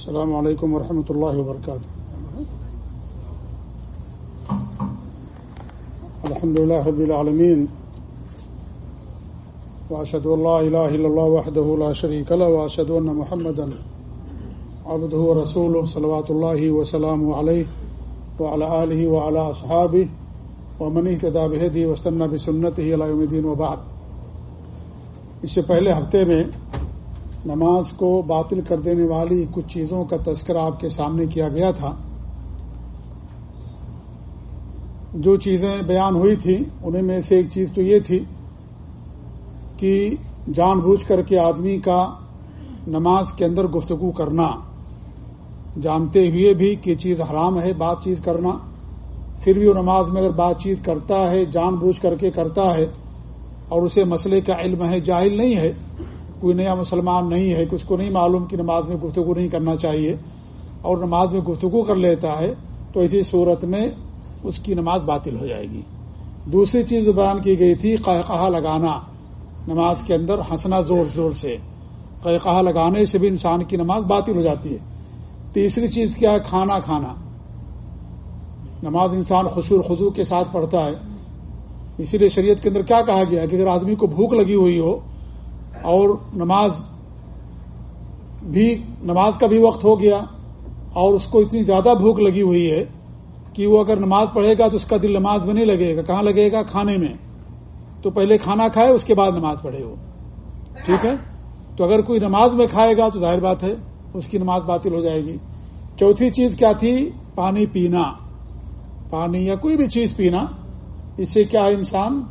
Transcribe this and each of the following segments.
السلام علیکم ورحمۃ اللہ وبرکاتہ۔ الحمد لله رب العالمين وأشهد أن لا إله إلا الله وحده لا شريك له وأشهد أن محمدا عبده ورسوله صلوات الله وسلامه عليه وعلى آله وعلى أصحابه ومن اهتدى بهديه واستنى بسنته إلى يوم الدين وبعد۔ اس سے پہلے ہفتے میں نماز کو باطل کر دینے والی کچھ چیزوں کا تذکرہ آپ کے سامنے کیا گیا تھا۔ جو چیزیں بیان ہوئی تھیں، انہیں میں سے ایک چیز تو یہ تھی کہ جان بوجھ کر کے آدمی کا نماز کے اندر گفتگو کرنا۔ جانتے ہوئے بھی کہ چیز حرام ہے، بات چیت کرنا۔ پھر بھی وہ نماز میں اگر بات چیت کرتا ہے، جان بوجھ کر کے کرتا ہے اور اسے مسئلے کا علم ہے، جاہل نہیں ہے کوئی نیا مسلمان نہیں ہے کہ اس کو نہیں معلوم کہ نماز میں گفتگو نہیں کرنا چاہیے۔ اور نماز میں گفتگو کر لیتا ہے تو اسی صورت میں اس کی نماز باطل ہو جائے گی۔ دوسری چیز جو بیان کی گئی تھی قہقہ لگانا۔ نماز کے اندر ہنسنا زور زور سے۔ قہقہ لگانے سے بھی انسان کی نماز باطل ہو جاتی ہے۔ تیسری چیز کیا ہے؟ کھانا کھانا۔ نماز انسان خوشور خدو کے ساتھ پڑھتا ہے۔ اسی لیے شریعت کے اندر کیا کہا گیا کہ اگر آدمی کو بھوک لگی ہوئی ہو اور نماز بھی نماز کا بھی وقت ہو گیا اور اس کو اتنی زیادہ بھوک لگی ہوئی ہے کہ وہ اگر نماز پڑھے گا تو اس کا دل نماز میں نہیں لگے گا۔ کہاں لگے گا؟ کھانے میں۔ تو پہلے کھانا کھائے، اس کے بعد نماز پڑھے وہ۔ ٹھیک ہے؟ تو اگر کوئی نماز میں کھائے گا تو ظاہر بات ہے، اس کی نماز باطل ہو جائے گی۔ چوتھی چیز کیا تھی؟ پانی پینا۔ پانی یا کوئی بھی چیز پینا، اس سے کیا ہے انسان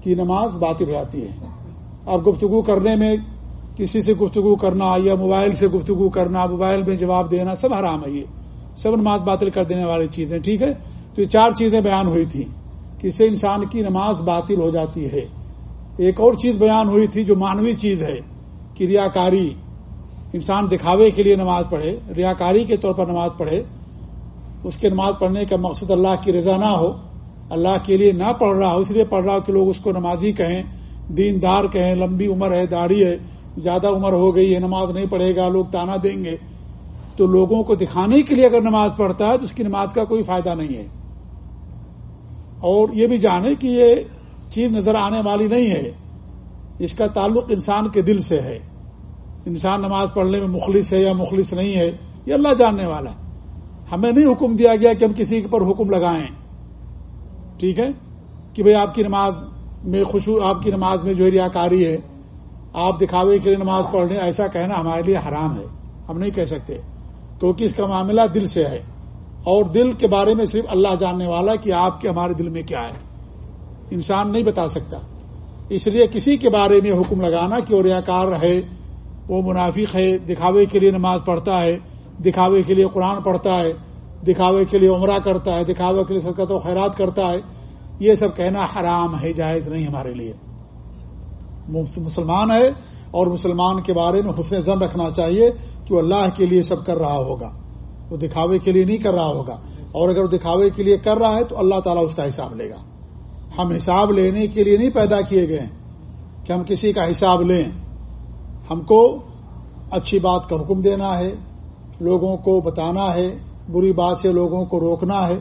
کی نماز باطل ہو جاتی ہے؟ اب گفتگو کرنے میں کسی سے گفتگو کرنا یا موبائل سے گفتگو کرنا، موبائل میں جواب دینا سب حرام ہے یہ۔ سب نماز باطل کر دینے والی چیزیں ٹھیک ہے؟ تو یہ چار چیزیں بیان ہوئی تھیں کہ اس سے انسان کی نماز باطل ہو جاتی ہے۔ ایک اور چیز بیان ہوئی تھی جو مانوی چیز ہے کہ ریاکاری انسان دکھاوے کے لیے نماز پڑھے، ریاکاری کے طور پر نماز پڑھے۔ اس کے نماز پڑھنے کا مقصد اللہ کی رضا نہ ہو، اللہ کے لیے نہ پڑھ رہا ہو، اس لیے پڑھ رہا ہو کہ لوگ اس کو نمازی کہیں۔ دیندار کہیں، لمبی عمر ہے، داڑھی ہے، زیادہ عمر ہو گئی ہے، نماز نہیں پڑھے گا، لوگ تانا دیں گے۔ تو لوگوں کو دکھانے کے لیے اگر نماز پڑھتا ہے، تو اس کی نماز کا کوئی فائدہ نہیں ہے۔ اور یہ بھی جانے کہ یہ چیز نظر آنے والی نہیں ہے۔ اس کا تعلق انسان کے دل سے ہے۔ انسان نماز پڑھنے میں مخلص ہے یا مخلص نہیں ہے، یہ اللہ جاننے والا ہے۔ ہمیں نہیں حکم دیا گیا کہ ہم کسی پر حکم لگائیں۔ ٹھیک ہے؟ کہ بھئی آپ کی نماز میں خوشو آپ کی نماز میں جو ہے ریاکاری ہے، آپ دکھاوے کے لیے نماز پڑھنے ایسا کہنا ہمارے لیے حرام ہے۔ ہم نہیں کہہ سکتے، کیونکہ اس کا معاملہ دل سے ہے۔ اور دل کے بارے میں صرف اللہ جاننے والا کہ آپ کے ہمارے دل میں کیا ہے۔ انسان نہیں بتا سکتا۔ اس لیے کسی کے بارے میں حکم لگانا کہ وہ ریاکار ہے، وہ منافق ہے، دکھاوے کے لیے نماز پڑھتا ہے، دکھاوے کے لیے قرآن پڑھتا ہے، دکھاوے کے لیے عمرہ کرتا ہے، دکھاوے کے لیے صدقت و خیرات کرتا ہے۔ یہ سب کہنا حرام ہے، جائز نہیں ہمارے لیے۔ مسلمان ہے اور مسلمان کے بارے میں حسن زن رکھنا چاہیے کہ وہ اللہ کے لیے سب کر رہا ہوگا۔ وہ دکھاوے کے لیے نہیں کر رہا ہوگا۔ اور اگر وہ دکھاوے کے لیے کر رہا ہے تو اللہ تعالیٰ اس کا حساب لے گا۔ ہم حساب لینے کے لیے نہیں پیدا کیے گئے کہ ہم کسی کا حساب لیں۔ ہم کو اچھی بات کا حکم دینا ہے، لوگوں کو بتانا ہے، بری بات سے لوگوں کو روکنا ہے۔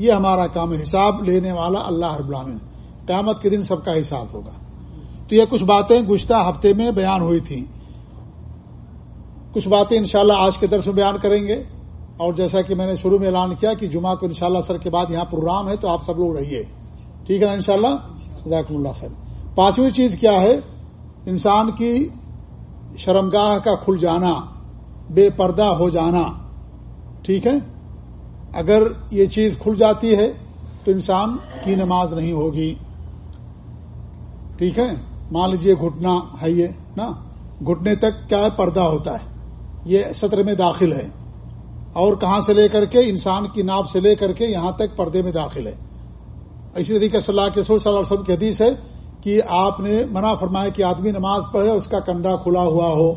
یہ ہمارا کام ہے، حساب لینے والا اللہ رب العالمین۔ قیامت کے دن سب کا حساب ہوگا۔ تو یہ کچھ باتیں گزشتہ ہفتے میں بیان ہوئی تھیں۔ کچھ باتیں انشاءاللہ آج کے درس میں بیان کریں گے۔ اور جیسا کہ میں نے شروع میں اعلان کیا کہ جمعہ کو انشاءاللہ سر کے بعد یہاں پروگرام ہے تو آپ سب لوگ رہیے۔ ٹھیک ہے نا ان شاء اللہ اللہ خیر۔ پانچویں چیز کیا ہے؟ انسان کی شرمگاہ کا کھل جانا، بے پردہ ہو جانا۔ ٹھیک ہے؟ اگر یہ چیز کھل جاتی ہے تو انسان کی نماز نہیں ہوگی۔ ٹھیک ہے؟ مان لیجیے گھٹنا ہے یہ، نا؟ گھٹنے تک کیا پردہ ہوتا ہے؟ یہ سطر میں داخل ہے۔ اور کہاں سے لے کر کے؟ انسان کی ناپ سے لے کر کے یہاں تک پردے میں داخل ہے۔ اسی طریقے صلی اللہ کے صلی اللہ علیہ وسلم کی حدیث ہے کہ آپ نے منع فرمایا کہ آدمی نماز پڑھے اس کا کندھا کھلا ہوا ہو۔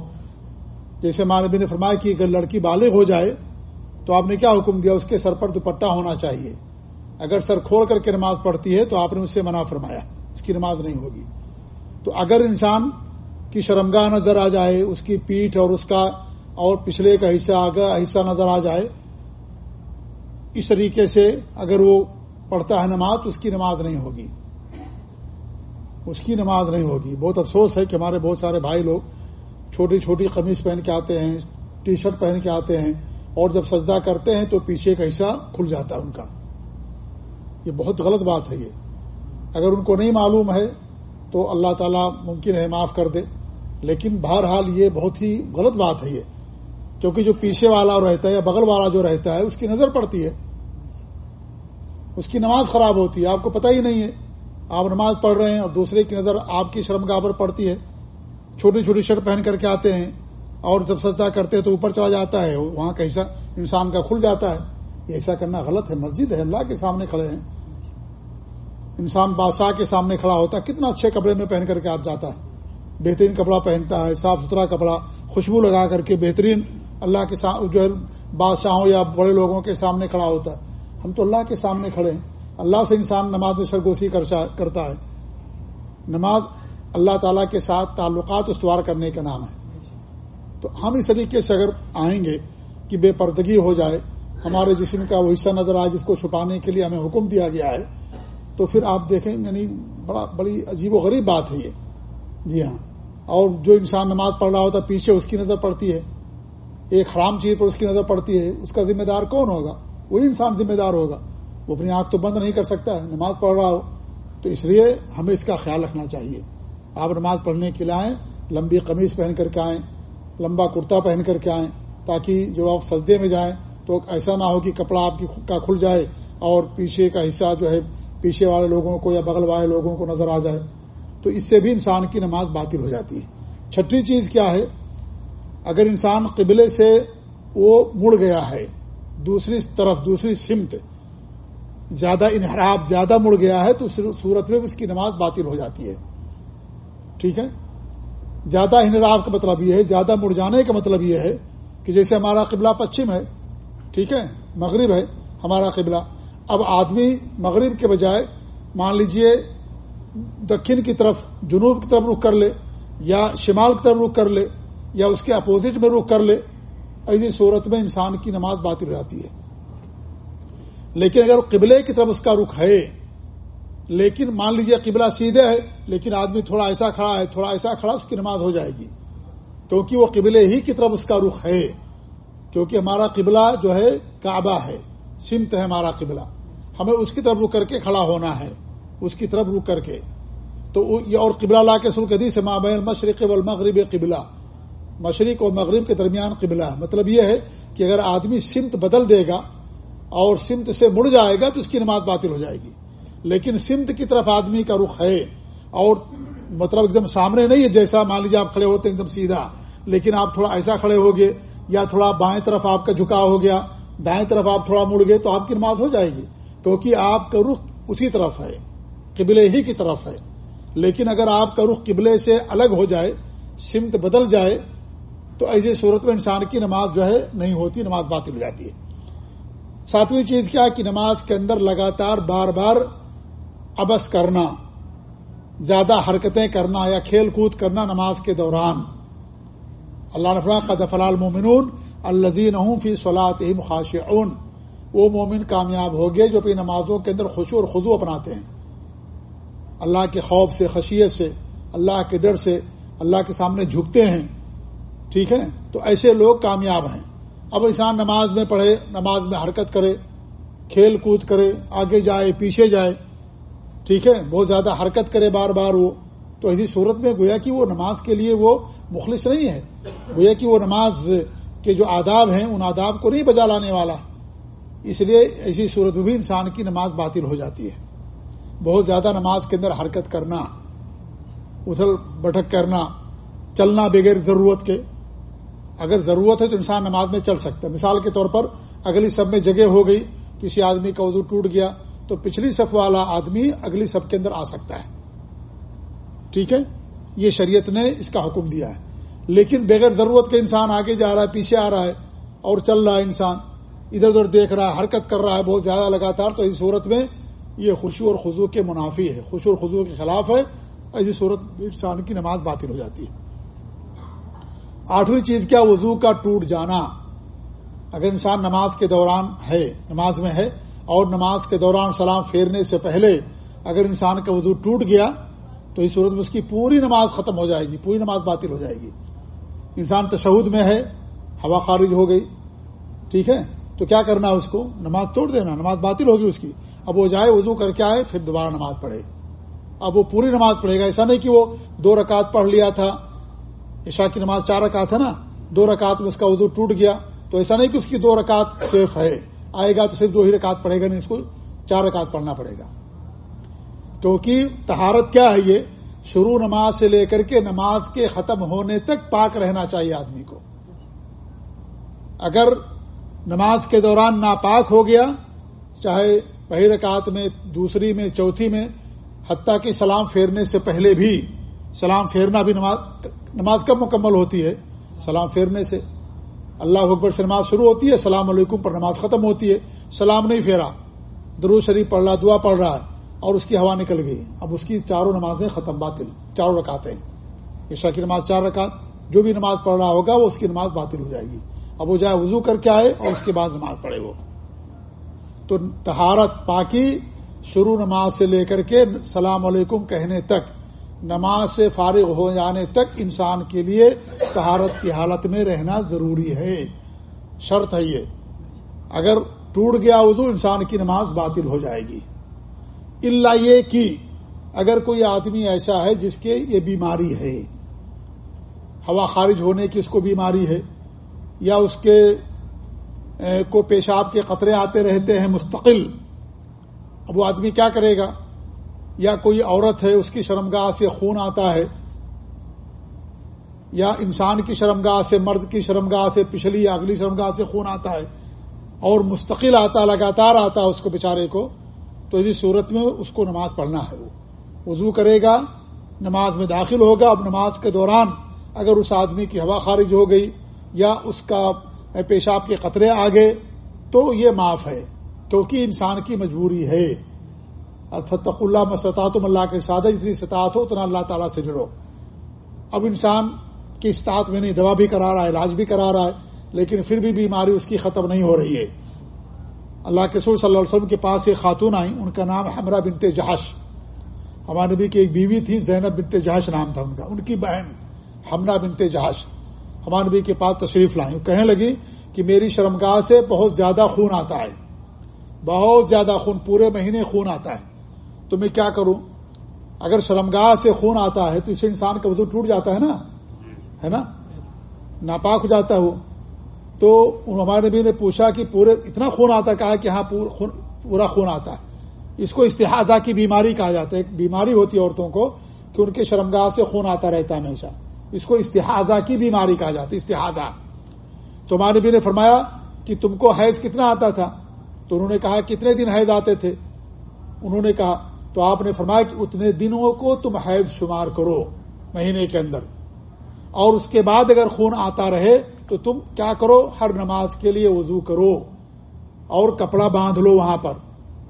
جیسے مانبی نے فرمایا کہ اگر لڑکی بالغ ہو جائے تو آپ نے کیا حکم دیا؟ اس کے سر پر دوپٹہ ہونا چاہیے۔ اگر سر کھول کر کے نماز پڑھتی ہے تو آپ نے اس سے منع فرمایا۔ اس کی نماز نہیں ہوگی۔ تو اگر انسان کی شرمگاہ نظر آ جائے، اس کی پیٹھ اور اس کا اور پچھلے کا حصہ آگے حصہ نظر آ جائے، اس طریقے سے اگر وہ پڑھتا ہے نماز، تو اس کی نماز نہیں ہوگی۔ اس کی نماز نہیں ہوگی۔ بہت افسوس ہے کہ ہمارے بہت سارے بھائی لوگ چھوٹی چھوٹی قمیض پہن کے آتے ہیں، ٹی شرٹ پہن کے آتے ہیں۔ اور جب سجدہ کرتے ہیں تو پیچھے کا حصہ کھل جاتا ہے ان کا۔ یہ بہت غلط بات ہے یہ۔ اگر ان کو نہیں معلوم ہے تو اللہ تعالیٰ ممکن ہے معاف کر دے۔ لیکن بہرحال یہ بہت ہی غلط بات ہے یہ۔ کیونکہ جو پیچھے والا رہتا ہے یا بغل والا جو رہتا ہے، اس کی نظر پڑتی ہے۔ اس کی نماز خراب ہوتی ہے، آپ کو پتہ ہی نہیں ہے۔ آپ نماز پڑھ رہے ہیں اور دوسرے کی نظر آپ کی شرم گاہ پر پڑتی ہے۔ چھوٹی چھوٹی شرٹ پہن کر کے آتے ہیں۔ اور جب سجدہ کرتے ہیں تو اوپر چلا جاتا ہے، وہاں کا حصہ انسان کا کھل جاتا ہے۔ یہ ایسا کرنا غلط ہے، مسجد ہے، اللہ کے سامنے کھڑے ہیں۔ انسان بادشاہ کے سامنے کھڑا ہوتا ہے، کتنا اچھے کپڑے میں پہن کر کے آپ جاتا ہے۔ بہترین کپڑا پہنتا ہے، صاف ستھرا کپڑا، خوشبو لگا کر کے بہترین اللہ کے جو ہے، بادشاہوں یا بڑے لوگوں کے سامنے کھڑا ہوتا ہے۔ ہم تو اللہ کے سامنے کھڑے ہیں۔ اللہ سے انسان نماز میں سرگوشی کرتا ہے۔ نماز اللہ تعالیٰ کے ساتھ تعلقات استوار کرنے کا نام ہے۔ تو ہم اس طریقے سے اگر آئیں گے کہ بے پردگی ہو جائے، ہمارے جسم کا وہ حصہ نظر آئے جس کو چھپانے کے لیے ہمیں حکم دیا گیا ہے، تو پھر آپ دیکھیں یعنی بڑا، بڑی عجیب و غریب بات ہے یہ۔ جی ہاں۔ اور جو انسان نماز پڑھ رہا ہوتا ہے، پیچھے اس کی نظر پڑتی ہے۔ ایک حرام چیز پر اس کی نظر پڑتی ہے، اس کا ذمہ دار کون ہوگا؟ وہی انسان ذمہ دار ہوگا۔ وہ اپنی آنکھ تو بند نہیں کر سکتا ہے نماز پڑھ رہا ہو۔ تو اس لیے ہمیں اس کا خیال رکھنا چاہیے۔ آپ نماز پڑھنے کے لیے آئیں، لمبی قمیض پہن کر کے آئیں لمبا کرتا پہن کر کے آئیں تاکہ جب آپ سجدے میں جائیں تو ایسا نہ ہو کہ کپڑا آپ کا کھل جائے اور پیچھے کا حصہ جو ہے پیچھے والے لوگوں کو یا بغل والے لوگوں کو نظر آ جائے۔ تو اس سے بھی انسان کی نماز باطل ہو جاتی ہے۔ چھٹی چیز کیا ہے؟ اگر انسان قبلے سے وہ مڑ گیا ہے، دوسری طرف، دوسری سمت، زیادہ انحراف، زیادہ مڑ گیا ہے تو صورت میں اس کی نماز باطل ہو جاتی ہے۔ ٹھیک ہے؟ زیادہ انحراف کا مطلب یہ ہے، زیادہ مڑ جانے کا مطلب یہ ہے کہ جیسے ہمارا قبلہ پچھم ہے، ٹھیک ہے؟ مغرب ہے ہمارا قبلہ۔ اب آدمی مغرب کے بجائے مان لیجیے دکن کی طرف، جنوب کی طرف رخ کر لے، یا شمال کی طرف رخ کر لے، یا اس کے اپوزٹ میں رخ کر لے، ایسی صورت میں انسان کی نماز باطل ہو جاتی ہے۔ لیکن اگر قبلے کی طرف اس کا رخ ہے لیکن مان لیجیے قبلہ سیدھے ہے، لیکن آدمی تھوڑا ایسا کھڑا ہے، تھوڑا ایسا کھڑا اس کی نماز ہو جائے گی۔ کیونکہ وہ قبلے ہی کی طرف اس کا رخ ہے۔ کیونکہ ہمارا قبلہ جو ہے کعبہ ہے، سمت ہے ہمارا قبلہ۔ ہمیں اس کی طرف رک کر کے کھڑا ہونا ہے، اس کی طرف رک کر کے۔ تو یہ اور قبلہ لا کے سلکدی سے مابین مشرق والمغرب قبلہ۔ مشرق اور مغرب کے درمیان قبلہ ہے۔ مطلب یہ ہے کہ اگر آدمی سمت بدل دے گا اور سمت سے مڑ جائے گا تو اس کی نماز باطل ہو جائے گی۔ لیکن سمت کی طرف آدمی کا رخ ہے اور مطلب ایک دم سامنے نہیں ہے جیسا مان لیجیے آپ کھڑے ہوتے ایک دم سیدھا، لیکن آپ تھوڑا ایسا کھڑے ہو گئے یا تھوڑا بائیں طرف آپ کا جھکاؤ ہو گیا، دائیں طرف آپ تھوڑا مڑ گئے تو آپ کی نماز ہو جائے گی، کیونکہ آپ کا رخ اسی طرف ہے، قبلے ہی کی طرف ہے۔ لیکن اگر آپ کا رخ قبلے سے الگ ہو جائے، سمت بدل جائے، تو ایسی صورت میں انسان کی نماز جو ہے نہیں ہوتی، نماز باطل ہو جاتی ہے۔ ساتویں چیز کیا کہ نماز کے اندر لگاتار بار بار ابس کرنا، زیادہ حرکتیں کرنا یا کھیل کود کرنا نماز کے دوران۔ اللہ نفلا کا دفلال مومنون الزین فی صلاحت مخاش وہ مومن کامیاب ہو گئے جو اپنی نمازوں کے اندر خوشو اور خزو اپناتے ہیں۔ اللہ کے خوف سے، خشیت سے، اللہ کے ڈر سے اللہ کے سامنے جھکتے ہیں۔ ٹھیک ہے؟ تو ایسے لوگ کامیاب ہیں۔ اب انسان نماز میں پڑھے، نماز میں حرکت کرے، کھیل کود کرے، آگے جائے، پیچھے جائے ٹھیک ہے، بہت زیادہ حرکت کرے بار بار وہ۔ تو ایسی صورت میں گویا کہ وہ نماز کے لیے وہ مخلص نہیں ہے۔ گویا کہ وہ نماز کے جو آداب ہیں، ان آداب کو نہیں بجا لانے والا۔ اس لیے ایسی صورت میں بھی انسان کی نماز باطل ہو جاتی ہے۔ بہت زیادہ نماز کے اندر حرکت کرنا اتل بٹک کرنا، چلنا بغیر ضرورت کے۔ اگر ضرورت ہے تو انسان نماز میں چل سکتا ہے۔ مثال کے طور پر اگلی سب میں جگہ ہو گئی، کسی آدمی کا وضو ٹوٹ گیا تو پچھلی صف والا آدمی اگلی صف کے اندر آ سکتا ہے۔ ٹھیک ہے؟ یہ شریعت نے اس کا حکم دیا ہے۔ لیکن بغیر ضرورت کے انسان آگے جا رہا ہے، پیچھے آ رہا ہے اور چل رہا ہے انسان۔ ادھر ادھر دیکھ رہا ہے، حرکت کر رہا ہے بہت زیادہ لگاتار۔ تو اس صورت میں یہ خوشو اور خزو کے منافی ہے۔ خوشو اور خزو کے خلاف ہے۔ ایسی صورت انسان کی نماز باطل ہو جاتی ہے۔ آٹھویں چیز کیا؟ وضو کا ٹوٹ جانا۔ اگر انسان نماز کے دوران ہے، نماز میں ہے اور نماز کے دوران سلام پھیرنے سے پہلے اگر انسان کا وضو ٹوٹ گیا تو اس صورت میں اس کی پوری نماز ختم ہو جائے گی، پوری نماز باطل ہو جائے گی۔ انسان تشہد میں ہے، ہوا خارج ہو گئی، ٹھیک ہے؟ تو کیا کرنا ہے اس کو؟ نماز توڑ دینا، نماز باطل ہوگی اس کی۔ اب وہ جائے وضو کر کے آئے، پھر دوبارہ نماز پڑھے۔ اب وہ پوری نماز پڑھے گا۔ ایسا نہیں کہ وہ دو رکعت پڑھ لیا تھا۔ عشاء کی نماز چار رکعت ہے نا؟ دو رکعت میں اس کا وضو ٹوٹ گیا۔ تو ایسا نہیں کہ اس کی دو رکعت سیف ہے۔ آئے گا تو صرف دو ہی رکعت پڑھے گا، نہیں، اس کو چار رکعت پڑھنا پڑے گا۔ کیونکہ تہارت کیا ہے یہ؟ شروع نماز سے لے کر کے نماز کے ختم ہونے تک پاک رہنا چاہیے آدمی کو۔ اگر نماز کے دوران ناپاک ہو گیا، چاہے پہلی رکعت میں، دوسری میں، چوتھی میں، حتیٰ کہ سلام پھیرنے سے پہلے بھی، سلام پھیرنا بھی نماز نماز کب مکمل ہوتی ہے؟ سلام پھیرنے سے۔ اللہ اکبر سے نماز شروع ہوتی ہے، السلام علیکم پر نماز ختم ہوتی ہے، سلام نہیں پھیرا درو شریف پڑھ رہا، دعا پڑھ رہا ہے، اور اس کی ہوا نکل گئی۔ اب اس کی چاروں نمازیں ختم باطل، چاروں رکاتے عشا کی نماز چار رکعت، جو بھی نماز پڑھ رہا ہوگا، وہ اس کی نماز باطل ہو جائے گی۔ اب وہ جائے وضو کر کے آئے اور اس کے بعد نماز پڑھے وہ۔ تو تہارت پاکی شروع نماز سے لے کر کے سلام علیکم کہنے تک نماز سے فارغ ہو جانے تک انسان کے لیے تہارت کی حالت میں رہنا ضروری ہے۔ شرط ہے یہ۔ اگر ٹوٹ گیا وضو، انسان کی نماز باطل ہو جائے گی۔ اللہ یہ کہ اگر کوئی آدمی ایسا ہے جس کے یہ بیماری ہے، ہوا خارج ہونے کی اس کو بیماری ہے، یا اس کے کو پیشاب کے قطرے آتے رہتے ہیں مستقل، اب وہ آدمی کیا کرے گا؟ یا کوئی عورت ہے، اس کی شرمگاہ سے خون آتا ہے، یا انسان کی شرمگاہ سے، مرد کی شرمگاہ سے، پچھلی یا اگلی شرمگاہ سے خون آتا ہے اور مستقل آتا، لگاتار آتا ہے اس کو بیچارے کو، تو اسی صورت میں اس کو نماز پڑھنا ہے وہ۔ وضو کرے گا، نماز میں داخل ہوگا۔ اب نماز کے دوران اگر اس آدمی کی ہوا خارج ہو گئی یا اس کا پیشاب کے قطرے آگے تو یہ معاف ہے، کیونکہ انسان کی مجبوری ہے۔ فتق اللہ مسطاطم اللہ کے سادہ جتنی سطاعت ہو، اتنا اللہ تعالیٰ سے جڑو۔ اب انسان کی استاعت میں نہیں، دوا بھی کرا رہا ہے، علاج بھی کرا رہا ہے، لیکن پھر بھی بیماری اس کی ختم نہیں ہو رہی ہے۔ اللہ کے سور صلی اللہ علیہ وسلم کے پاس ایک خاتون آئی ان کا نام ہمرا بنتے جہاش ہمارے نبی کی ایک بیوی تھی، زینب بنتے جہاش نام تھا ان کا، ان کی بہن ہمرا بنتے جہاش ہمارے نبی کے پاس تشریف لائیں۔ کہنے لگی کہ میری شرمگاہ سے بہت زیادہ خون آتا ہے، بہت زیادہ خون، پورے مہینے خون آتا ہے۔ تو میں کیا کروں؟ اگر شرمگاہ سے خون آتا ہے تو اسے انسان کا وضو ٹوٹ جاتا ہے نا؟ ہے نا؟ ناپاک ہو جاتا ہے وہ۔ تو ہمارے نبی نے پوچھا کہ پورے اتنا خون آتا ہے؟ کہا کہ ہاں پورا خون آتا ہے۔ اس کو استحادہ کی بیماری کہا جاتا ہے۔ ایک بیماری ہوتی ہے عورتوں کو کہ ان کے شرمگاہ سے خون آتا رہتا ہے ہمیشہ۔ اس کو استحاظہ کی بیماری کہا جاتا ہے استحاظہ تو ہمارے نبی نے فرمایا کہ تم کو حیض کتنا آتا تھا؟ تو انہوں نے کہا، کتنے دن حیض آتے تھے؟ انہوں نے کہا تو آپ نے فرمایا کہ اتنے دنوں کو تم حیض شمار کرو مہینے کے اندر۔ اور اس کے بعد اگر خون آتا رہے تو تم کیا کرو؟ ہر نماز کے لیے وضو کرو اور کپڑا باندھ لو وہاں پر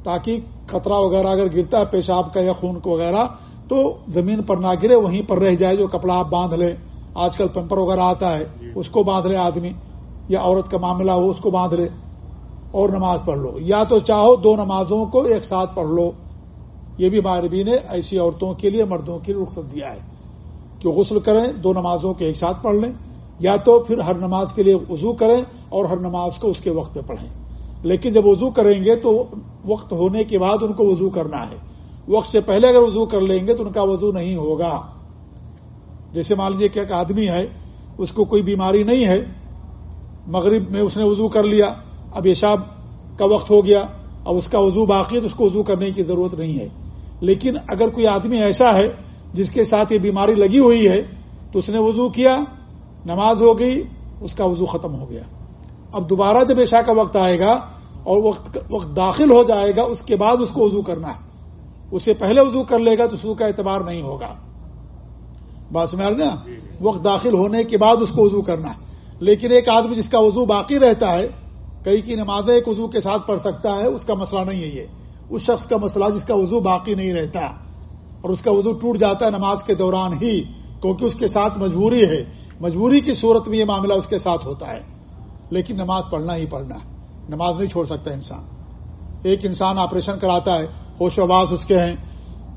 تاکہ خطرہ وغیرہ اگر گرتا ہے پیشاب کا یا خون کو وغیرہ تو زمین پر نہ گرے وہیں پر رہ جائے جو کپڑا آپ باندھ لیں۔ آج کل پمپر وغیرہ آتا ہے اس کو باندھ لے آدمی یا عورت کا معاملہ ہو اس کو باندھ لے اور نماز پڑھ لو۔ یا تو چاہو دو نمازوں کو ایک ساتھ پڑھ لو۔ یہ بھی ماربی نے ایسی عورتوں کے لیے مردوں کی رخصت دیا ہے کہ غسل کریں، دو نمازوں کے ایک ساتھ پڑھ لیں، یا تو پھر ہر نماز کے لیے وضو کریں اور ہر نماز کو اس کے وقت پہ پڑھیں۔ لیکن جب وضو کریں گے تو وقت ہونے کے بعد ان کو وضو کرنا ہے۔ وقت سے پہلے اگر وضو کر لیں گے تو ان کا وضو نہیں ہوگا۔ جیسے مان لیجیے کہ ایک آدمی ہے، اس کو کوئی بیماری نہیں ہے، مغرب میں اس نے وضو کر لیا، اب یشاب کا وقت ہو گیا، اب اس کا وضو باقی ہے تو اس کو وضو کرنے کی ضرورت نہیں ہے۔ لیکن اگر کوئی آدمی ایسا ہے جس کے ساتھ یہ بیماری لگی ہوئی ہے تو اس نے وضو کیا، نماز ہو گئی، اس کا وضو ختم ہو گیا۔ اب دوبارہ جب عشاء کا وقت آئے گا اور وقت وقت داخل ہو جائے گا، اس کے بعد اس کو وضو کرنا ہے۔ اسے پہلے وضو کر لے گا تو وضو کا اعتبار نہیں ہوگا۔ بات سمجھ نا؟ وقت داخل ہونے کے بعد اس کو وضو کرنا ہے۔ لیکن ایک آدمی جس کا وضو باقی رہتا ہے، کئی کی نمازیں ایک وضو کے ساتھ پڑھ سکتا ہے، اس کا مسئلہ نہیں ہے یہ۔ اس شخص کا مسئلہ جس کا وضو باقی نہیں رہتا اور اس کا وضو ٹوٹ جاتا ہے نماز کے دوران ہی، کیونکہ اس کے ساتھ مجبوری ہے۔ مجبوری کی صورت میں یہ معاملہ اس کے ساتھ ہوتا ہے۔ لیکن نماز پڑھنا ہی پڑھنا۔ ہے نماز نہیں چھوڑ سکتا انسان۔ ایک انسان آپریشن کراتا ہے، ہوش آواز اس کے ہیں۔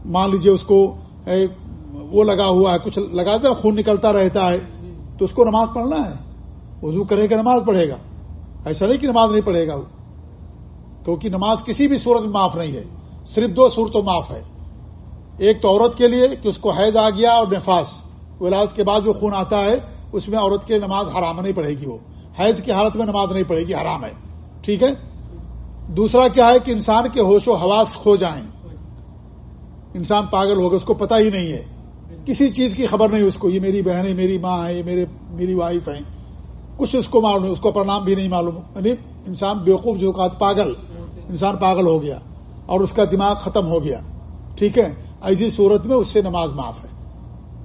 مان لیجیے اس کو وہ لگا ہوا ہے، کچھ لگا دے خون نکلتا رہتا ہے۔ تو اس کو نماز پڑھنا ہے۔ وضو کرے گا، نماز پڑھے گا۔ ایسا نہیں کہ نماز نہیں پڑھے گا وہ۔ کیونکہ نماز کسی بھی صورت میں معاف نہیں ہے۔ صرف دو صورتوں معاف ہے۔ ایک تو عورت کے لیے کہ اس کو حیض آ گیا اور نفاس۔ ولادت کے بعد جو خون آتا ہے، اس میں عورت کے نماز حرام نہیں پڑے گی وہ۔ حیض کی حالت میں نماز نہیں پڑے گی، حرام ہے۔ ٹھیک ہے؟ دوسرا کیا ہے کہ انسان کے ہوش و حواس کھو جائیں۔ انسان پاگل ہوگا، اس کو پتا ہی نہیں ہے۔ کسی چیز کی خبر نہیں اس کو، یہ میری بہن ہے میری ماں ہے یہ میرے، میری وائف ہے کچھ اس کو معلوم نہیں اس کو پرنام بھی نہیں معلوم۔ یعنی انسان بیوقوف جو پاگل۔ انسان پاگل ہو گیا اور اس کا دماغ ختم ہو گیا۔ ٹھیک ہے؟ ایسی صورت میں اس سے نماز معاف ہے۔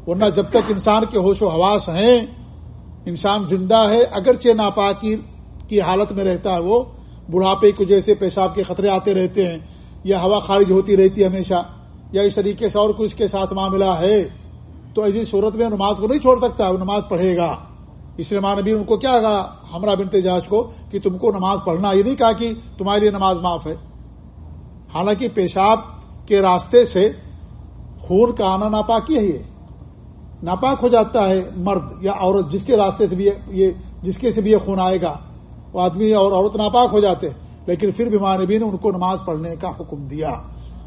ورنہ جب تک انسان کے ہوش و حواس ہیں، انسان زندہ ہے، اگرچہ ناپاکی کی حالت میں رہتا ہے وہ، بڑھاپے کی وجہ سے پیشاب کے خطرے آتے رہتے ہیں، یا ہوا خارج ہوتی رہتی ہے ہمیشہ، یا اس طریقے سے اور کچھ کے ساتھ معاملہ ہے، تو ایسی صورت میں نماز کو نہیں چھوڑ سکتا، وہ نماز پڑھے گا۔ اس لیے مانبی ان کو کیا کہا؟ ہمراہ بنتے جاج کو کہ تم کو نماز پڑھنا، یہ نہیں کہا کہ تمہارے لیے نماز معاف ہے۔ حالانکہ پیشاب کے راستے سے خون کا آنا ناپاکی ہے یہ۔ ناپاک ہو جاتا ہے مرد یا عورت، جس کے راستے سے بھی یہ جس کے سے بھی یہ خون آئے گا، وہ آدمی اور عورت ناپاک ہو جاتے لیکن پھر بھی مانبی نے ان کو نماز پڑھنے کا حکم دیا۔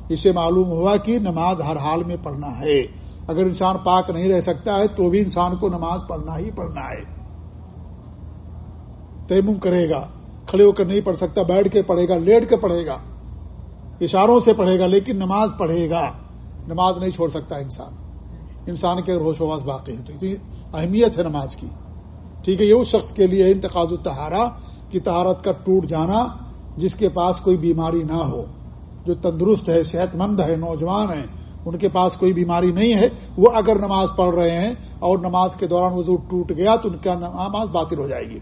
اسے معلوم ہوا کہ نماز ہر حال میں پڑھنا ہے۔ اگر انسان پاک نہیں رہ سکتا ہے تو بھی انسان کو نماز پڑھنا ہی پڑھنا ہے۔ تیمم کرے گا، کھڑے ہو کر نہیں پڑھ سکتا، بیٹھ کے پڑھے گا، لیٹ کے پڑھے گا، اشاروں سے پڑھے گا، لیکن نماز پڑھے گا۔ نماز نہیں چھوڑ سکتا انسان۔ انسان کے روش واس باقی ہے تو اتنی اہمیت ہے نماز کی۔ ٹھیک ہے، یہ اس شخص کے لیے انتقاد التہارا کی تہارت کا ٹوٹ جانا جس کے پاس کوئی بیماری نہ ہو، جو تندرست ہے صحت مند ہے، نوجوان ہے ان کے پاس کوئی بیماری نہیں ہے، وہ اگر نماز پڑھ رہے ہیں اور نماز کے دوران وضو ٹوٹ گیا تو ان کا نماز باطل ہو جائے گی۔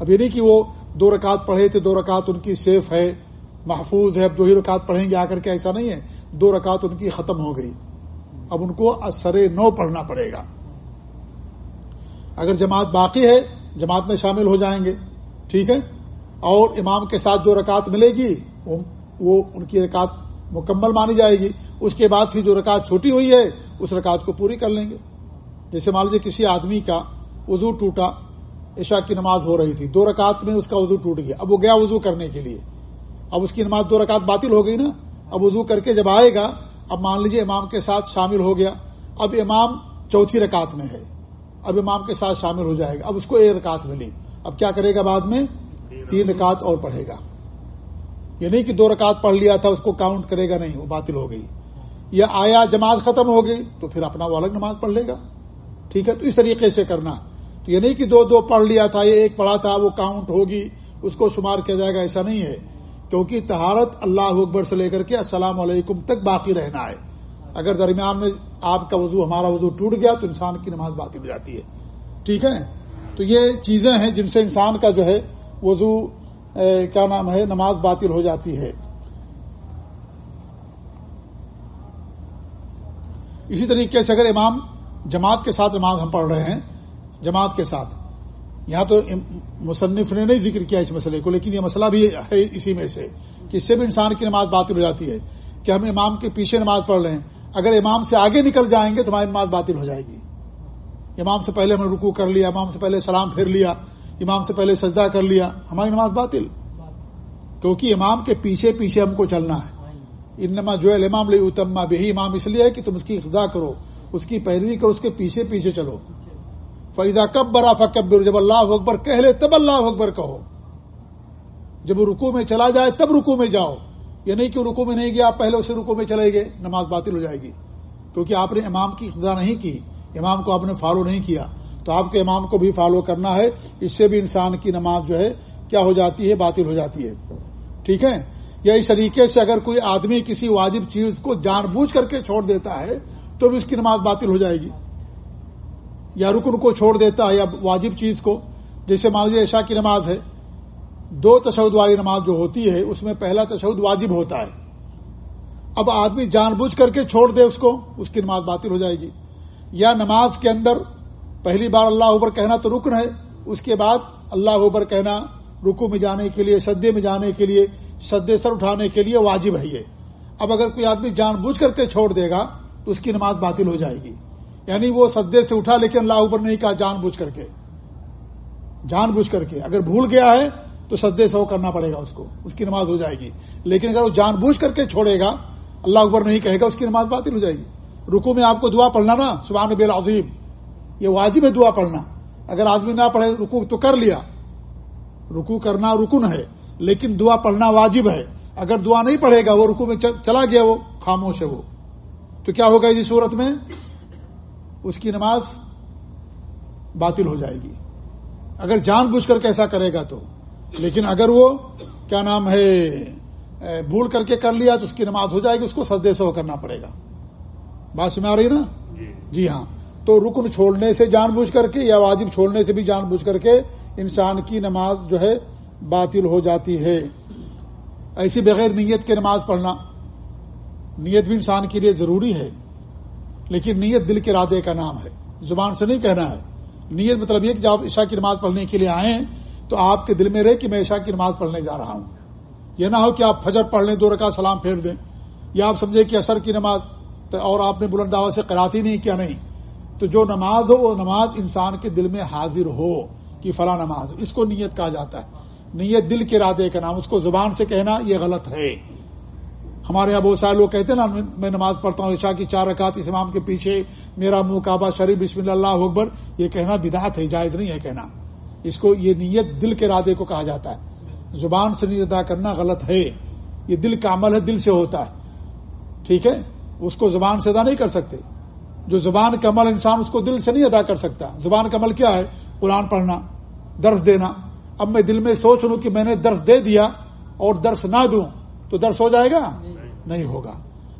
اب یہ نہیں کہ وہ دو رکعت پڑھے تھے دو رکعت ان کی سیف ہے، محفوظ ہے، اب دو ہی رکعت پڑھیں گے، آ کر کے ایسا نہیں ہے۔ دو رکعت ان کی ختم ہو گئی۔ اب ان کو اثر نو پڑھنا پڑے گا۔ اگر جماعت باقی ہے، جماعت میں شامل ہو جائیں گے، ٹھیک ہے؟ اور امام کے ساتھ جو رکعت ملے گی وہ ان کی رکعت مکمل مانی جائے گی۔ اس کے بعد پھر جو رکعت چھوٹی ہوئی ہے، اس رکعت کو پوری کر لیں گے۔ جیسے مان لیجیے کسی آدمی کا وضو ٹوٹا، عشاء کی نماز ہو رہی تھی، دو رکعت میں اس کا وضو ٹوٹ گیا۔ اب وہ گیا وضو کرنے کے لیے۔ اب اس کی نماز دو رکعت باطل ہو گئی نا۔ اب وضو کر کے جب آئے گا، اب مان لیجیے امام کے ساتھ شامل ہو گیا۔ اب امام چوتھی رکعت میں ہے۔ اب امام کے ساتھ شامل ہو جائے گا۔ اب اس کو ایک رکعت ملی۔ اب کیا کرے گا بعد میں؟ تین رکعت اور پڑھے گا۔ یہ نہیں کہ دو رکعت پڑھ لیا تھا، اس کو کاؤنٹ کرے گا، نہیں، وہ باطل ہو گئی۔ یا آیا جماعت ختم ہو گئی تو پھر اپنا وہ الگ نماز پڑھ لے گا۔ ٹھیک ہے، تو اس طریقے سے کرنا۔ تو یہ نہیں کہ دو دو پڑھ لیا تھا، یہ ایک پڑھا تھا، وہ کاؤنٹ ہوگی، اس کو شمار کیا جائے گا، ایسا نہیں ہے۔ کیونکہ تہارت اللہ اکبر سے لے کر کے السلام علیکم تک باقی رہنا ہے۔ اگر درمیان میں آپ کا وضو، ہمارا وضو ٹوٹ گیا تو انسان کی نماز باقی ہو جاتی ہے۔ ٹھیک ہے؟ تو یہ چیزیں ہیں جن سے انسان کا جو ہے وضو کیا نام ہے، نماز باطل ہو جاتی ہے۔ اسی طریقے سے اگر امام جماعت کے ساتھ نماز ہم پڑھ رہے ہیں، جماعت کے ساتھ، یہاں تو مصنف نے نہیں ذکر کیا اس مسئلے کو، لیکن یہ مسئلہ بھی ہے اسی میں سے کہ اس سے بھی انسان کی نماز باطل ہو جاتی ہے کہ ہم امام کے پیچھے نماز پڑھ رہے ہیں۔ اگر امام سے آگے نکل جائیں گے تو ہماری نماز باطل ہو جائے گی۔ امام سے پہلے ہم نے رکو کر لیا، امام سے پہلے سلام پھر لیا، امام سے پہلے سجدہ کر لیا، ہماری نماز باطل۔ کیونکہ امام کے پیچھے پیچھے ہم کو چلنا ہے۔ انما جو امام لے اتما بہی امام، اس لیے ہے کہ تم اس کی اقدا کرو، اس کی پیروی کرو، اس کے پیچھے پیچھے چلو۔ فیضا کب برا فکبر جب اللہ اکبر کہہ لے، تب اللہ اکبر کہو۔ جب رکو میں چلا جائے، تب رکو میں جاؤ۔ یہ نہیں کہ رکو میں نہیں گیا پہلے اسے رکو میں چلے گئے، نماز باطل ہو جائے گی۔ کیونکہ آپ نے امام کی اقدا نہیں کی، امام کو آپ نے فالو نہیں کیا۔ تو آپ کے امام کو بھی فالو کرنا ہے، اس سے بھی انسان کی نماز جو ہے، کیا ہو جاتی ہے؟ باطل ہو جاتی ہے۔ ٹھیک ہے؟ یا اس طریقے سے اگر کوئی آدمی کسی واجب چیز کو جان بوجھ کر کے چھوڑ دیتا ہے تو بھی اس کی نماز باطل ہو جائے گی۔ یا رکن کو چھوڑ دیتا ہے یا واجب چیز کو۔ جیسے مان لیجیے عشاء کی نماز ہے۔ دو تشود والی نماز جو ہوتی ہے، اس میں پہلا تشود واجب ہوتا ہے۔ اب آدمی جان بوجھ کر کے چھوڑ دے اس کو، اس کی نماز باطل ہو جائے گی۔ یا نماز کے اندر پہلی بار اللہ اوبر کہنا تو رکن ہے، اس کے بعد اللہ اوبر کہنا رکو میں جانے کے لیے سدے میں جانے کے لیے۔ سدے سر اٹھانے کے لیے واجب ہے یہ۔ اب اگر کوئی آدمی جان بوجھ کر کے چھوڑ دے گا، تو اس کی نماز باطل ہو جائے گی۔ یعنی وہ سدے سے اٹھا لیکن اللہ اوپر نہیں کہا، جان بوجھ کر کے۔ جان بوجھ کر کے۔ اگر بھول گیا ہے، تو سدے سے وہ کرنا پڑے گا اس کو۔ اس کی نماز ہو جائے گی۔ لیکن اگر وہ جان بوجھ کر کے چھوڑے گا، اللہ اوپر نہیں کہے گا، اس کی نماز باطل ہو جائے گی۔ رکو میں آپ کو دعا پڑھنا نا، سبحان بے العظیم۔ یہ واجب ہے دعا پڑھنا۔ اگر آدمی نہ پڑھے رکو تو کر لیا۔ رکو کرنا رکن ہے۔ لیکن دعا پڑھنا واجب ہے۔ اگر دعا نہیں پڑھے گا وہ رکو میں چلا گیا وہ خاموش ہے وہ۔ تو کیا ہوگا اسی صورت میں؟ اس کی نماز باطل ہو جائے گی۔ اگر جان بوجھ کر کیسا کرے گا تو۔ لیکن اگر وہ کیا نام ہے بھول کر کے کر لیا تو اس کی نماز ہو جائے گی اس کو سدے سے ہو کرنا پڑے گا۔ بات سمجھ آ رہی نا؟ جی, جی ہاں۔ تو رکن چھوڑنے سے جان بوجھ کر کے یا واجب چھوڑنے سے بھی جان بوجھ کر کے انسان کی نماز جو ہے باطل ہو جاتی ہے۔ ایسی بغیر نیت کے نماز پڑھنا نیت بھی انسان کے لیے ضروری ہے، لیکن نیت دل کے ارادے کا نام ہے۔ زبان سے نہیں کہنا ہے۔ نیت مطلب یہ کہ جب آپ عشاء کی نماز پڑھنے کے لیے آئیں تو آپ کے دل میں رہے کہ میں عشاء کی نماز پڑھنے جا رہا ہوں۔ یہ نہ ہو کہ آپ فجر پڑھ لیں، دو رکعت سلام پھیر دیں، یا آپ سمجھیں کہ اثر کی نماز اور آپ نے بلند دعوت سے کراتی نہیں کیا، نہیں۔ تو جو نماز ہو وہ نماز انسان کے دل میں حاضر ہو کہ فلاں نماز ہو۔ اس کو نیت کہا جاتا ہے۔ نیت دل کے ارادے کا نام، اس کو زبان سے کہنا یہ غلط ہے۔ ہمارے یہاں بہت سارے لوگ کہتے ہیں نا، میں نماز پڑھتا ہوں، عشاء کی چار رکعت، اس امام کے پیچھے میرا منہ کعبہ شریف، بسم اللہ اکبر، یہ کہنا بدعت ہے، جائز نہیں ہے کہنا۔ اس کو یہ نیت دل کے ارادے کو کہا جاتا ہے۔ زبان سے نیت ادا کرنا غلط ہے۔ یہ دل کا عمل ہے، دل سے ہوتا ہے۔ ٹھیک ہے؟ اس کو زبان سے ادا نہیں کر سکتے۔ جو زبان کا عمل انسان اس کو دل سے نہیں ادا کر سکتا۔ زبان کا عمل کیا ہے؟ قرآن پڑھنا، درس دینا۔ اب میں دل میں سوچ لوں کہ میں نے درس دے دیا اور درس نہ دوں تو درس ہو جائے گا؟ نہیں ہوگا۔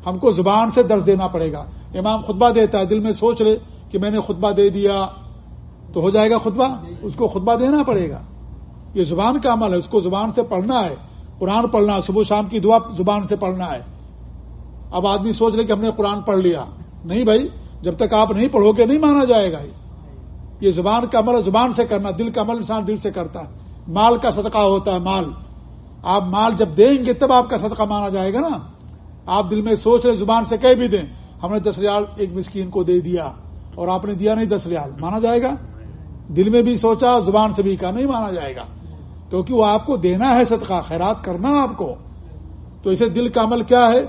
ہم کو زبان سے درس دینا پڑے گا۔ امام خطبہ دیتا ہے، دل میں سوچ لے کہ میں نے خطبہ دے دیا تو ہو جائے گا خطبہ؟ اس کو خطبہ دینا پڑے گا۔ یہ زبان کا عمل ہے، اس کو زبان سے پڑھنا ہے۔ قرآن پڑھنا، صبح شام کی دعا زبان سے پڑھنا ہے۔ اب آدمی سوچ لے کہ ہم نے قرآن پڑھ لیا۔ نہیں بھائی، جب تک آپ نہیں پڑھو گے، نہیں مانا جائے گا یہ۔ زبان کا عمل زبان سے کرنا، دل کا عمل انسان دل سے کرتا ہے۔ مال کا صدقہ ہوتا ہے، مال۔ آپ مال جب دیں گے تب آپ کا صدقہ مانا جائے گا نا۔ آپ دل میں سوچ رہے، زبان سے کہہ بھی دیں، ہم نے دس ریال ایک مسکین کو دے دیا اور آپ نے دیا نہیں، دس ریال۔ مانا جائے گا؟ دل میں بھی سوچا، زبان سے بھی کہا، نہیں مانا جائے گا۔ کیونکہ وہ آپ کو دینا ہے صدقہ، خیرات کرنا آپ کو۔ تو اسے دل کا عمل کیا ہے؟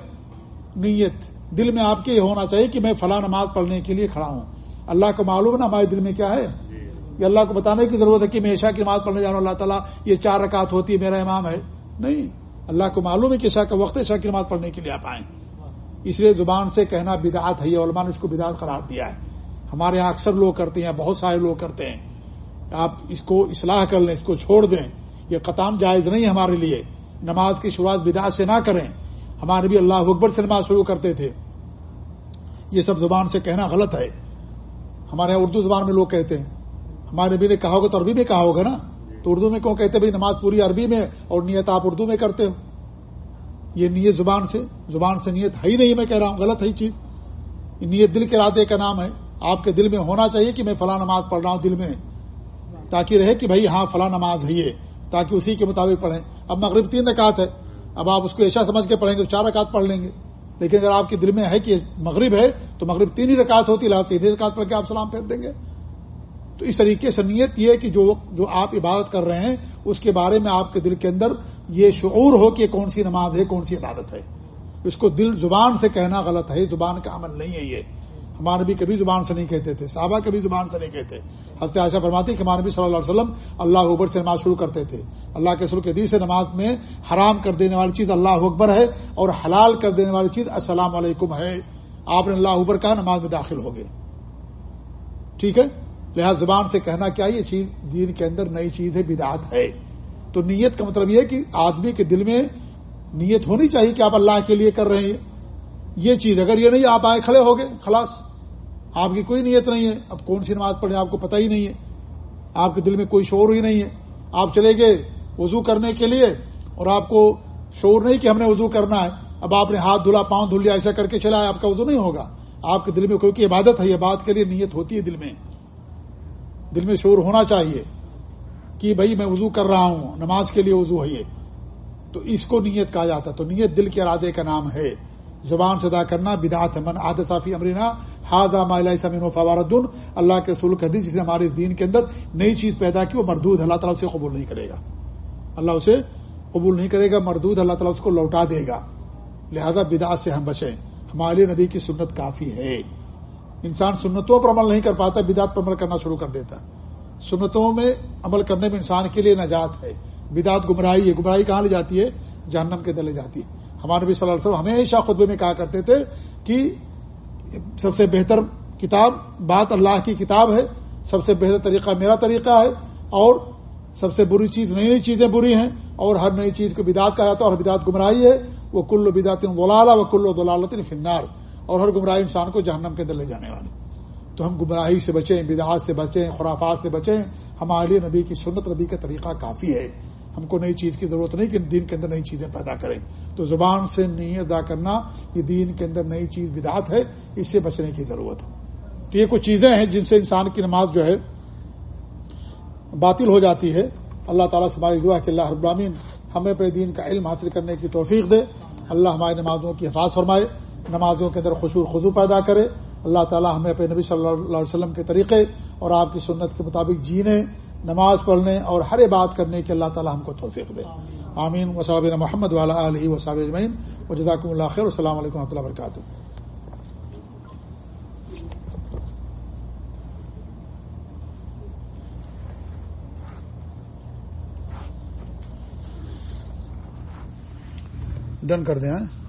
نیت۔ دل میں آپ کے یہ ہونا چاہیے کہ میں فلاں نماز پڑھنے کے لیے کھڑا ہوں۔ اللہ کو معلوم ہے نا ہمارے دل میں کیا ہے؟ یہ اللہ کو بتانے کی ضرورت ہے کہ میں عشاء کی نماز پڑھنے جا رہا ہوں اللہ تعالیٰ یہ چار رکعت ہوتی ہے، میرا امام ہے۔ نہیں، اللہ کو معلوم ہے کہ عشاء کا وقت عشاء کی نماز پڑھنے کے لیے آپ آئیں۔ اس لیے زبان سے کہنا بدعت ہے، یہ علماء نے اس کو بدعت قرار دیا ہے۔ ہمارے یہاں اکثر لوگ کرتے ہیں، بہت سارے لوگ کرتے ہیں۔ آپ اس کو اصلاح کر لیں، اس کو چھوڑ دیں۔ یہ قطام جائز نہیں ہمارے لیے۔ نماز کی شروعات بدعت سے نہ کریں۔ ہمارے بھی اللہ اکبر سے نماز شروع کرتے تھے۔ یہ سب زبان سے کہنا غلط ہے۔ ہمارے یہاں اردو زبان میں لوگ کہتے ہیں۔ ہمارے نبی نے کہا ہوگا تو عربی میں کہا ہوگا نا؟ تو اردو میں کیوں کہتے بھائی نماز پوری عربی میں اور نیت آپ اردو میں کرتے ہو؟ یہ نیت زبان سے زبان سے نیت ہے ہی نہیں میں کہہ رہا ہوں، غلط ہے چیز۔ نیت دل کے ارادے کا نام ہے۔ آپ کے دل میں ہونا چاہیے کہ میں فلاں نماز پڑھ رہا ہوں دل میں۔ تاکہ رہے کہ بھائی ہاں فلاں نماز ہے یہ، تاکہ اسی کے مطابق پڑھیں۔ اب مغرب تین رکعت ہے، اب آپ اس کو ایسا سمجھ کے پڑھیں گے تو چار رکعت پڑھ لیں گے۔ لیکن اگر آپ کے دل میں ہے کہ مغرب ہے تو مغرب تین ہی رکعت ہوتی، لا تین ہی رکعت پڑھ کے آپ سلام پھیر دیں گے۔ تو اس طریقے سے نیت یہ کہ جو جو آپ عبادت کر رہے ہیں، اس کے بارے میں آپ کے دل کے اندر یہ شعور ہو کہ کون سی نماز ہے، کون سی عبادت ہے۔ اس کو دل زبان سے کہنا غلط ہے زبان کا عمل نہیں ہے یہ۔ ہمارے بھی کبھی زبان سے نہیں کہتے تھے، صحابہ کبھی زبان سے نہیں کہتے۔ حضرت عائشہ فرماتی کہ ہمارے بھی صلی اللہ علیہ وسلم اللہ اکبر سے نماز شروع کرتے تھے۔ اللہ کے سلو کے دی سے نماز میں حرام کر دینے والی چیز اللہ اکبر ہے اور حلال کر دینے والی چیز السلام علیکم ہے۔ آپ نے اللہ اکبر کہا نماز میں داخل ہو گئے۔ ٹھیک ہے؟ لہٰذا زبان سے کہنا کیا یہ چیز دین کے اندر نئی چیز ہے، بدعت ہے۔ تو نیت کا مطلب یہ ہے کہ آدمی کے دل میں نیت ہونی چاہیے کہ آپ اللہ کے لیے کر رہے ہیں۔ یہ چیز اگر یہ نہیں، آپ آئے کھڑے ہو گئے، خلاص۔ آپ کی کوئی نیت نہیں ہے۔ اب کون سی نماز پڑھیں، آپ کو پتہ ہی نہیں ہے۔ آپ کے دل میں کوئی شور ہی نہیں ہے۔ آپ چلے گئے وضو کرنے کے لیے اور آپ کو شور نہیں کہ ہم نے وضو کرنا ہے۔ اب آپ نے ہاتھ دھلا، پاؤں دھل لیا، ایسا کر کے چلا آپ کا وضو نہیں ہوگا۔ آپ کے دل میں کوئی عبادت ہے، یہ بات کے لیے نیت ہوتی ہے دل میں۔ دل میں شعور ہونا چاہیے کہ بھائی میں وضو کر رہا ہوں، نماز کے لیے وضو ہے یہ۔ تو اس کو نیت کہا جاتا ہے۔ تو نیت دل کے ارادے کا نام ہے۔ زبان سے ادا کرنا بدعت من عاد صافی امرینا ہاد سمین و فواردن۔ اللہ کے رسول حدیث جس نے ہمارے دین کے اندر نئی چیز پیدا کی، وہ مردود اللہ تعالیٰ سے قبول نہیں کرے گا۔ اللہ اسے قبول نہیں کرے گا، مردود اللہ تعالیٰ اس کو لوٹا دے گا۔ لہذا بدعت سے ہم بچیں۔ ہمارے نبی کی سنت کافی ہے۔ انسان سنتوں پر عمل نہیں کر پاتا، بدعت پر عمل کرنا شروع کر دیتا۔ سنتوں میں عمل کرنے میں انسان کے لیے نجات ہے۔ بدعت گمراہی ہے۔ گمراہی کہاں لے جاتی ہے؟ جہنم کے لے جاتی ہے۔ ہمارے نبی صلی اللہ علیہ وسلم ہمیشہ خطبے میں کہا کرتے تھے کہ سب سے بہتر کتاب، بات اللہ کی کتاب ہے۔ سب سے بہتر طریقہ میرا طریقہ ہے۔ اور سب سے بری چیز، نئی نئی چیزیں بری ہیں۔ اور ہر نئی چیز کو بدعت کہا جاتا ہے اور بدعت گمراہی ہے۔ وہ کل بدعت غلالہ و کل دلالت فنار اور ہر گمراہی انسان کو جہنم کے اندر لے جانے والی تو ہم گمراہی سے بچیں، بدعات سے بچیں، خرافات سے بچیں۔ ہمارے نبی کی سنت، نبی کا طریقہ کافی ہے۔ ہم کو نئی چیز کی ضرورت نہیں کہ دین کے اندر نئی چیزیں پیدا کریں۔ تو زبان سے نہیں ادا کرنا یہ دین کے اندر نئی چیز بدعت ہے، اس سے بچنے کی ضرورت۔ ہے تو یہ کچھ چیزیں ہیں جن سے انسان کی نماز جو ہے باطل ہو جاتی ہے۔ اللہ تعالیٰ سے ہماری دعا کہ اللہ ابرامین ہمیں اپنے دین کا علم حاصل کرنے کی توفیق دے۔ اللہ ہماری نمازوں کی حفاظ فرمائے۔ نمازوں کے اندر خوشور خدو پیدا کرے۔ اللہ تعالیٰ ہمیں اپنے نبی صلی اللہ علیہ وسلم کے طریقے اور آپ کی سنت کے مطابق جینے، نماز پڑھنے اور ہر بات کرنے کے اللہ تعالیٰ ہم کو توفیق دے۔ آمین۔ وصاب محمد والا علیہ وصاب اجمین و جزاکم اللہ خیر۔ السلام علیکم و رحمۃ اللہ وبرکاتہ۔ ڈن کر دیں ہاں؟